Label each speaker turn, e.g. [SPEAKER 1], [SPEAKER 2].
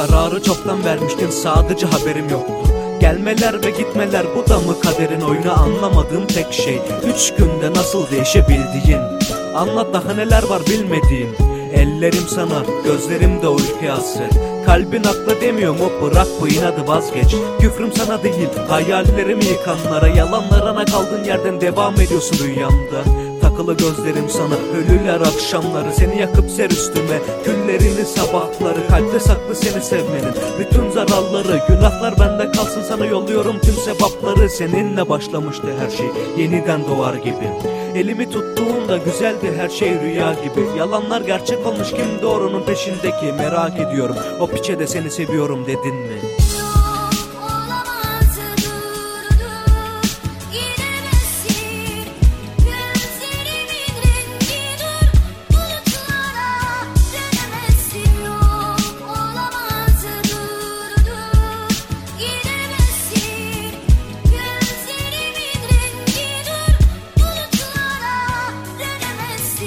[SPEAKER 1] Kararı çoktan vermiştin sadece haberim yoktu. Gelmeler ve gitmeler bu da mı kaderin oyunu? Anlamadığım tek şey Üç günde nasıl değişebildiğin? Anlat daha neler var bilmediğin? Ellerim sana, gözlerim de uykuya hasret. Kalbin akla demiyor mu? Bırak bu inadı vazgeç. Küfrüm sana değil hayallerimi yıkanlara Yalanlarına kaldığın yerden devam ediyorsun rüyamda Takılı gözlerim sana. Ölüler akşamları Seni yakıp ser üstüme. Küllerini sabahları Kalpte saklı seni sevmenin. Bütün zararları günahlar bende kalsın Sana yolluyorum. Tüm sevapları Seninle başlamıştı her şey. Yeniden doğar gibi. Elimi tuttuğunda güzeldi her şey rüya gibi. Yalanlar gerçek olmuş kim doğrunun peşindeki? Merak ediyorum. O piçe de seni seviyorum dedin mi?